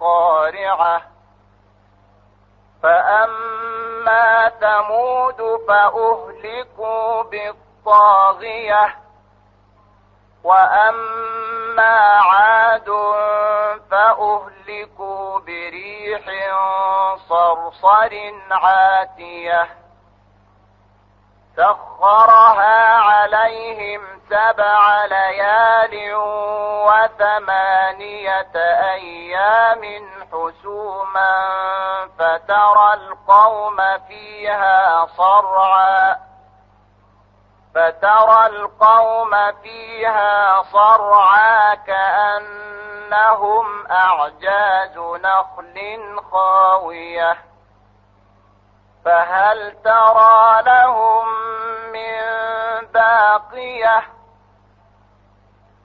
بالقارعة فأما ثمود فأهلكوا بالطاغية. وأما عاد فأهلكوا بريح صرصر عاتية. سخرها عليهم سبع ليال وثمانية أيام حسوما فترى القوم فيها صرعا. فترى القوم فيها صرعا كأنهم أعجاز نخل خاوية. فهل ترى لهم من باقية